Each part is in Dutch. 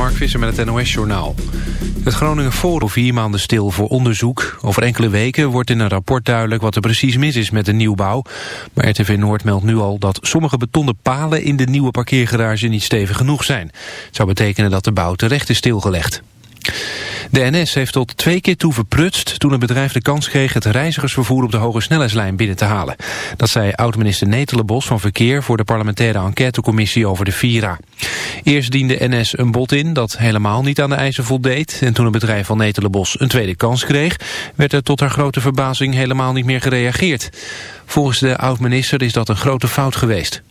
Mark Visser met het NOS-journaal. Het Groningen Forum vier maanden stil voor onderzoek. Over enkele weken wordt in een rapport duidelijk wat er precies mis is met de nieuwbouw. Maar RTV Noord meldt nu al dat sommige betonnen palen in de nieuwe parkeergarage niet stevig genoeg zijn. Het zou betekenen dat de bouw terecht is stilgelegd. De NS heeft tot twee keer toe verprutst toen het bedrijf de kans kreeg het reizigersvervoer op de hoge snelheidslijn binnen te halen. Dat zei oud-minister Netelenbos van Verkeer voor de parlementaire enquêtecommissie over de Vira. Eerst diende NS een bod in dat helemaal niet aan de eisen voldeed en toen het bedrijf van Netelenbos een tweede kans kreeg, werd er tot haar grote verbazing helemaal niet meer gereageerd. Volgens de oud-minister is dat een grote fout geweest.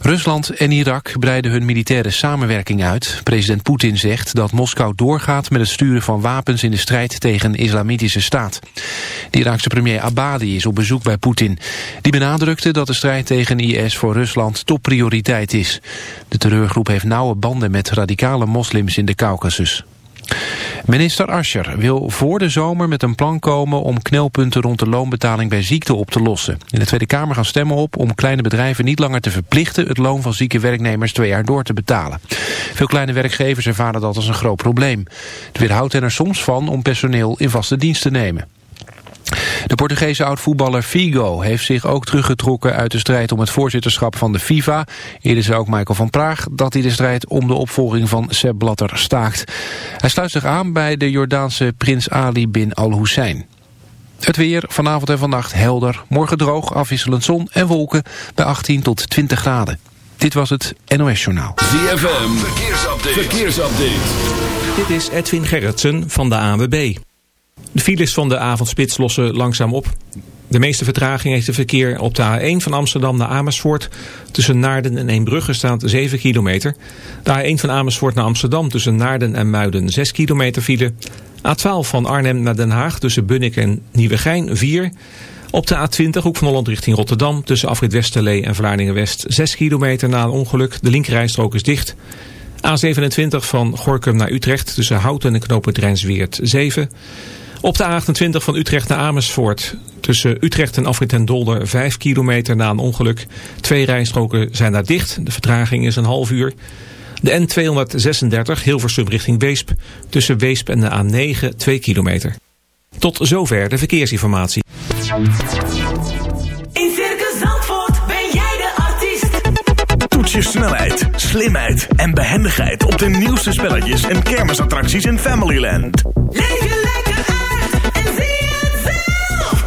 Rusland en Irak breiden hun militaire samenwerking uit. President Poetin zegt dat Moskou doorgaat met het sturen van wapens in de strijd tegen de islamitische staat. De Iraakse premier Abadi is op bezoek bij Poetin. Die benadrukte dat de strijd tegen IS voor Rusland topprioriteit is. De terreurgroep heeft nauwe banden met radicale moslims in de Caucasus. Minister Ascher wil voor de zomer met een plan komen om knelpunten rond de loonbetaling bij ziekte op te lossen. In de Tweede Kamer gaan stemmen op om kleine bedrijven niet langer te verplichten het loon van zieke werknemers twee jaar door te betalen. Veel kleine werkgevers ervaren dat als een groot probleem. Het weerhoudt hen er soms van om personeel in vaste dienst te nemen. De Portugese oud-voetballer Figo heeft zich ook teruggetrokken uit de strijd om het voorzitterschap van de FIFA. Eerder zei ook Michael van Praag dat hij de strijd om de opvolging van Sepp Blatter staakt. Hij sluit zich aan bij de Jordaanse prins Ali bin al-Hussein. Het weer vanavond en vannacht helder, morgen droog, afwisselend zon en wolken bij 18 tot 20 graden. Dit was het NOS Journaal. ZFM, verkeersupdate. verkeersupdate. Dit is Edwin Gerritsen van de ANWB. De files van de avondspits lossen langzaam op. De meeste vertraging heeft de verkeer op de A1 van Amsterdam naar Amersfoort. Tussen Naarden en Eembrugge staat 7 kilometer. De A1 van Amersfoort naar Amsterdam tussen Naarden en Muiden 6 kilometer file. A12 van Arnhem naar Den Haag tussen Bunnik en Nieuwegein 4. Op de A20 hoek van Holland richting Rotterdam tussen Afrit Westerlee en Vlaardingen-West 6 kilometer na een ongeluk. De linkerrijstrook is dicht. A27 van Gorkum naar Utrecht tussen Houten en knooppunt Rijnsweert 7 op de A28 van Utrecht naar Amersfoort. Tussen Utrecht en Afrit en Dolder 5 kilometer na een ongeluk. Twee rijstroken zijn daar dicht. De vertraging is een half uur. De N236 Hilversum richting Weesp. Tussen Weesp en de A9 2 kilometer. Tot zover de verkeersinformatie. In Circus Zandvoort ben jij de artiest. Toets je snelheid, slimheid en behendigheid op de nieuwste spelletjes en kermisattracties in Familyland. Leef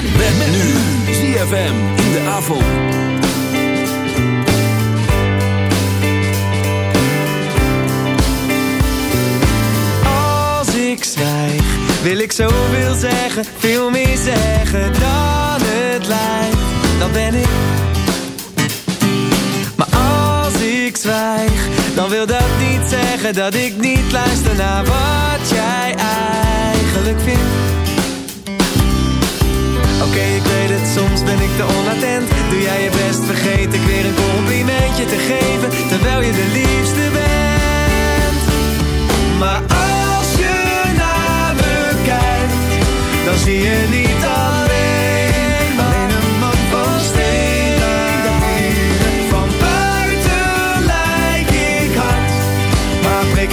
ZFM. Met nu. ZFM in de avond. Als ik zwijg, wil ik zoveel zeggen, veel meer zeggen dan het lijkt. Dan ben ik. Maar als ik zwijg, dan wil dat niet zeggen dat ik niet luister naar wat jij eigenlijk vindt. Oké, ik weet het, soms ben ik te onattent. Doe jij je best, vergeet ik weer een complimentje te geven Terwijl je de liefste bent. Maar als je naar me kijkt Dan zie je niet alleen maar een man van steen Van buiten lijk ik hard Maar prik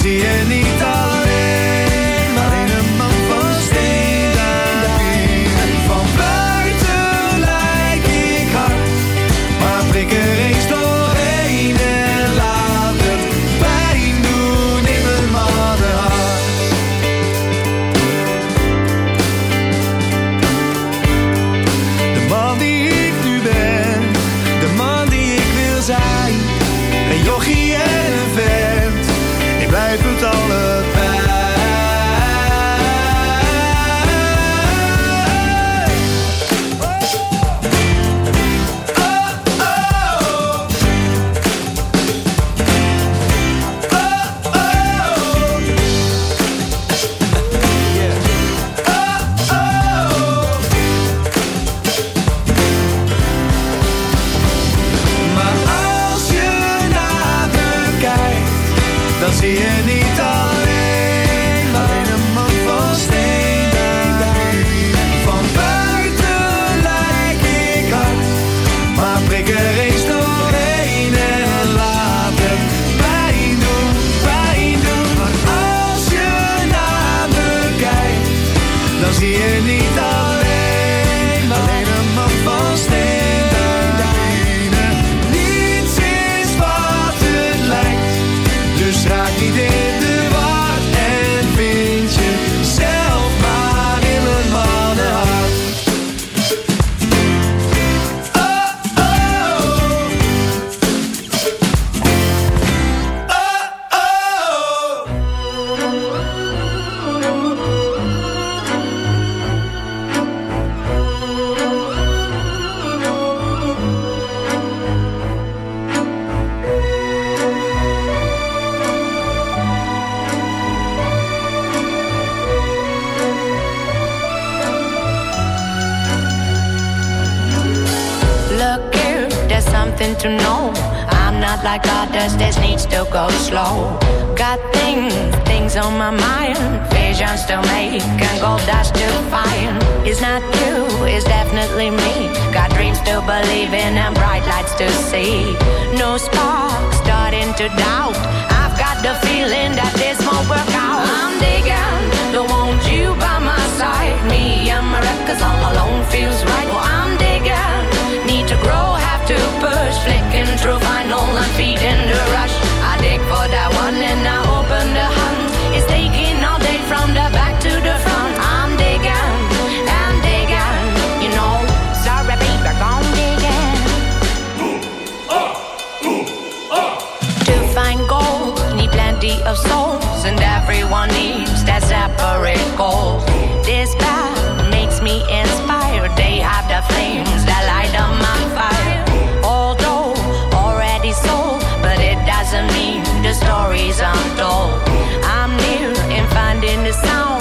zie je niet. Sound.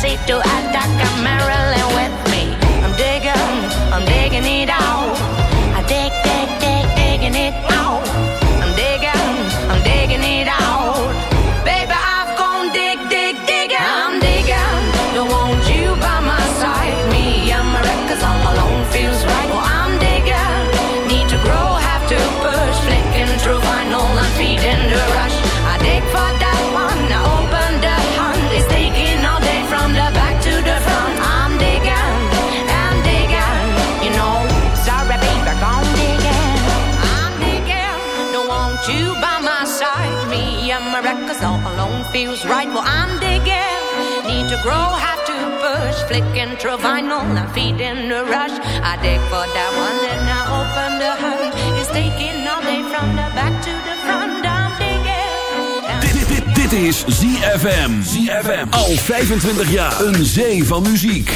See to Atacama, Maryland. Flicking through vinyl, I'm feeding the rush. I dig for that one, then I open the hood. It's taking all day from the back to the front. I'm digging. Dit, dit, dit is ZFM. ZFM. Al 25 jaar. Een zee van muziek.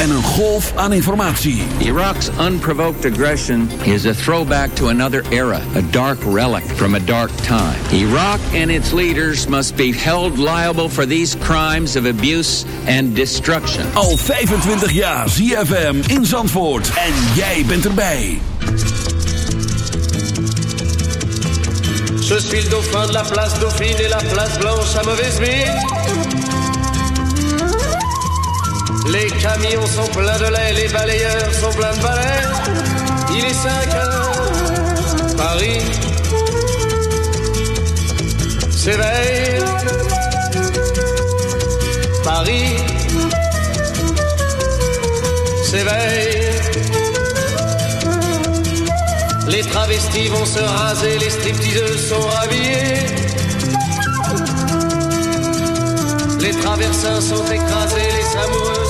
En een golf aan informatie. Iraq's unprovoked aggression is a throwback to another era, a dark relic from a dark time. Iraq and its leaders must be held liable for these crimes of abuse and destruction. Al 25 jaar ZFM in Zandvoort. En jij bent erbij. Je suis le dauphin de la place Dauphine et la place Blanche à mauvaise mine. Les camions sont pleins de lait, les balayeurs sont pleins de balais. Il est 5 heures, Paris s'éveille. Paris s'éveille. Les travestis vont se raser, les stripteaseuses sont rhabillées. Les traversins sont écrasés, les amoureux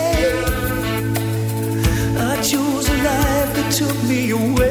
Took me away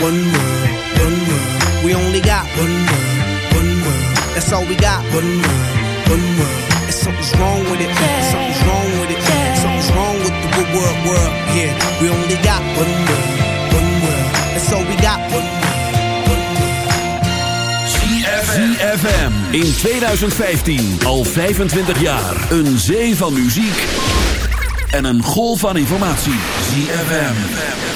One world, one world. We only got one world, one world. That's all we got. One world, one world. And something's wrong with it. Something's wrong with it. Something's wrong with the good world, world. Yeah, we only got one world, one world. That's all we got. One world. ZFM in 2015 al 25 jaar. Een zee van muziek en een golf van informatie. ZFM.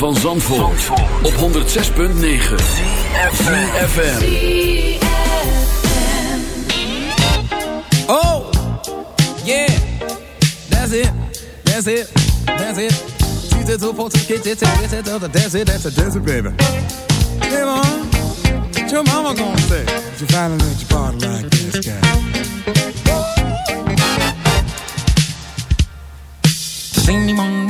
van Zandvoort, op 106.9 FM Oh, yeah, that's it, that's it, that's it. Tu t'es trop pour te quitter, t'es that's it, that's it, that's it, baby. Hey mom, what your mama gonna say? you finally let your party like this guy? Sing me mom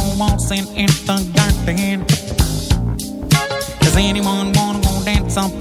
waltzing in the garden. Does anyone wanna go dance up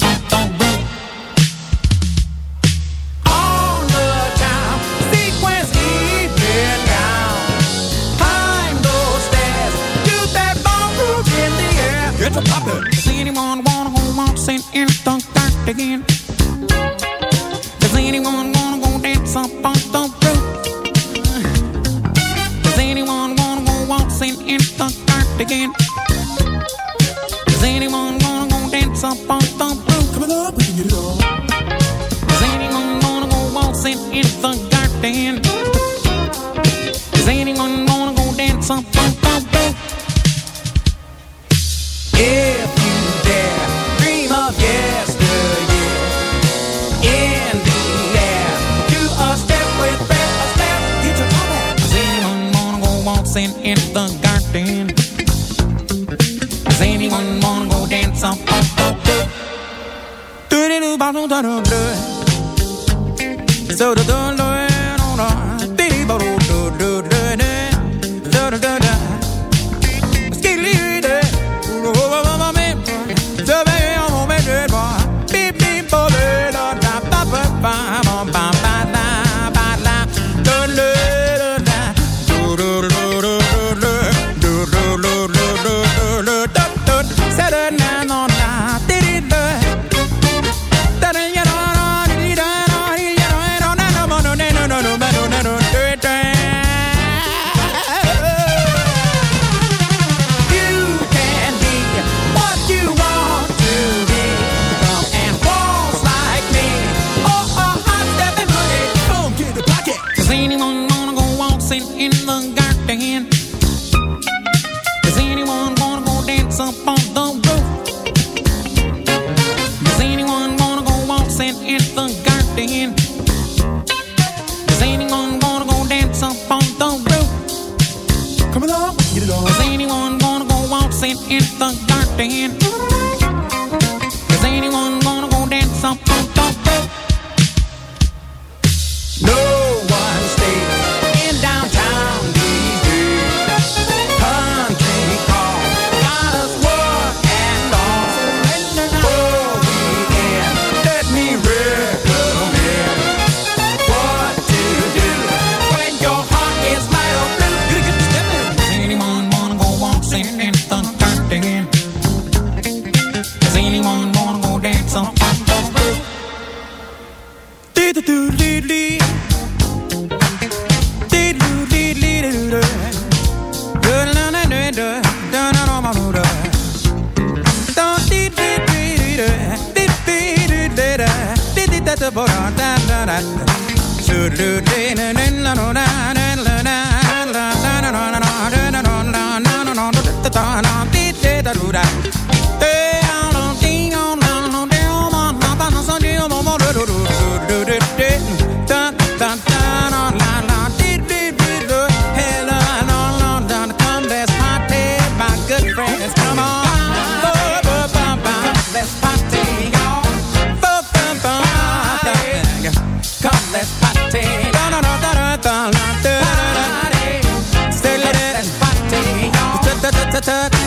attack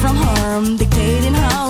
from harm, dictating how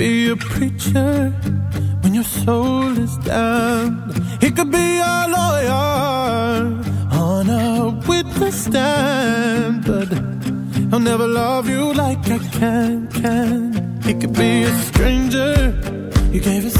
be a preacher when your soul is down. He could be a lawyer on a witness stand, but I'll never love you like I can, can. He could be a stranger, you gave a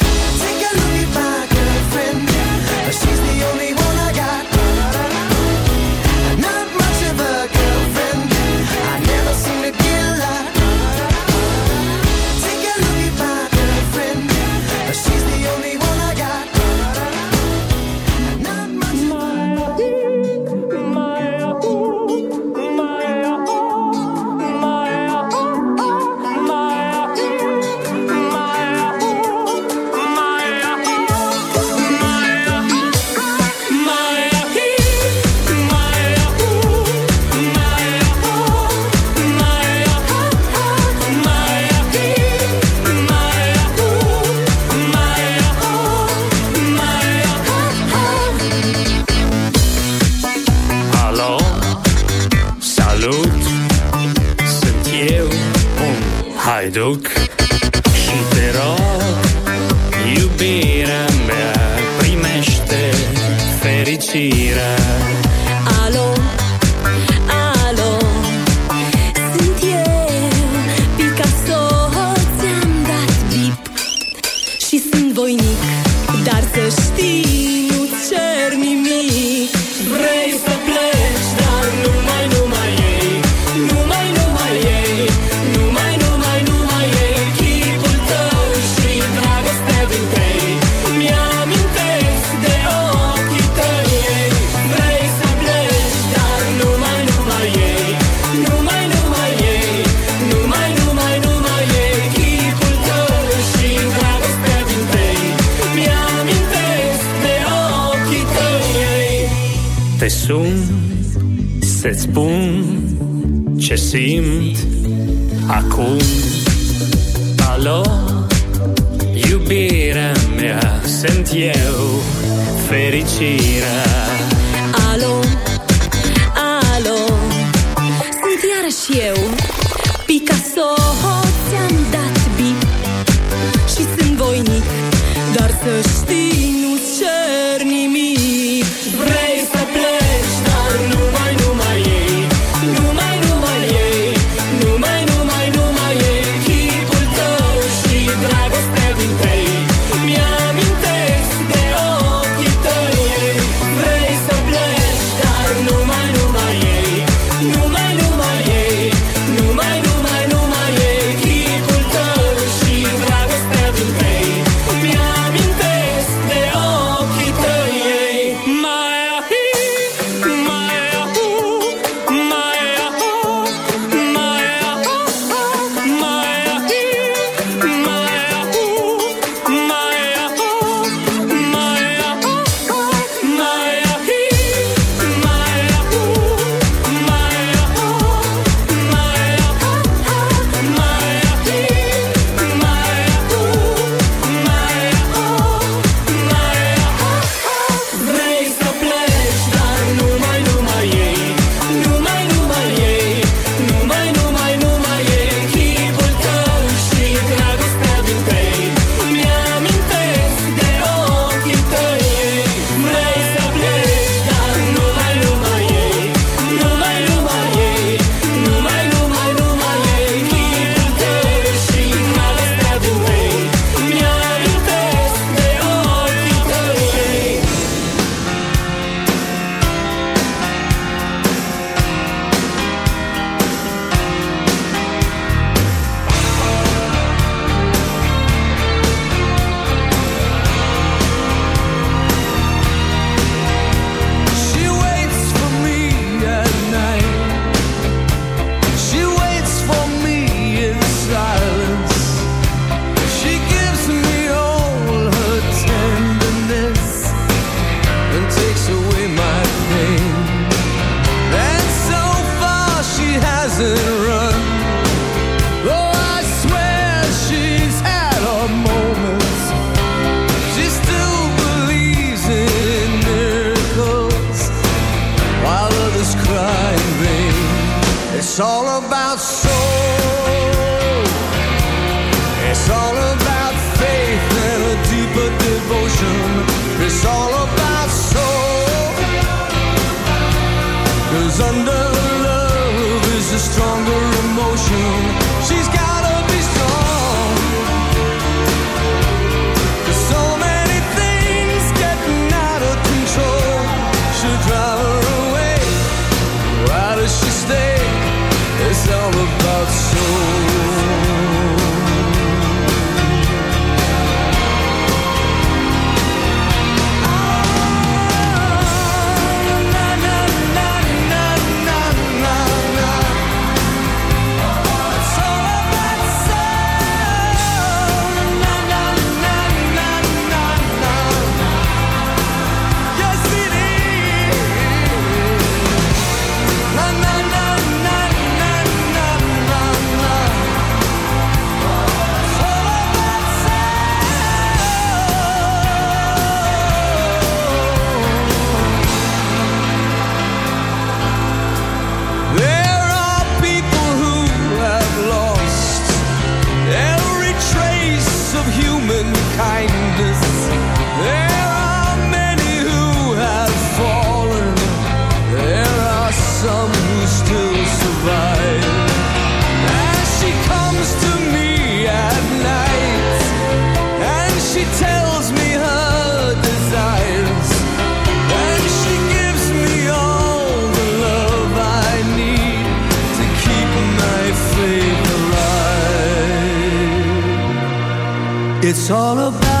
ook. nessun se spun ce simt acum. Alo, iubirea mea, sunt eu fericirea. It's all about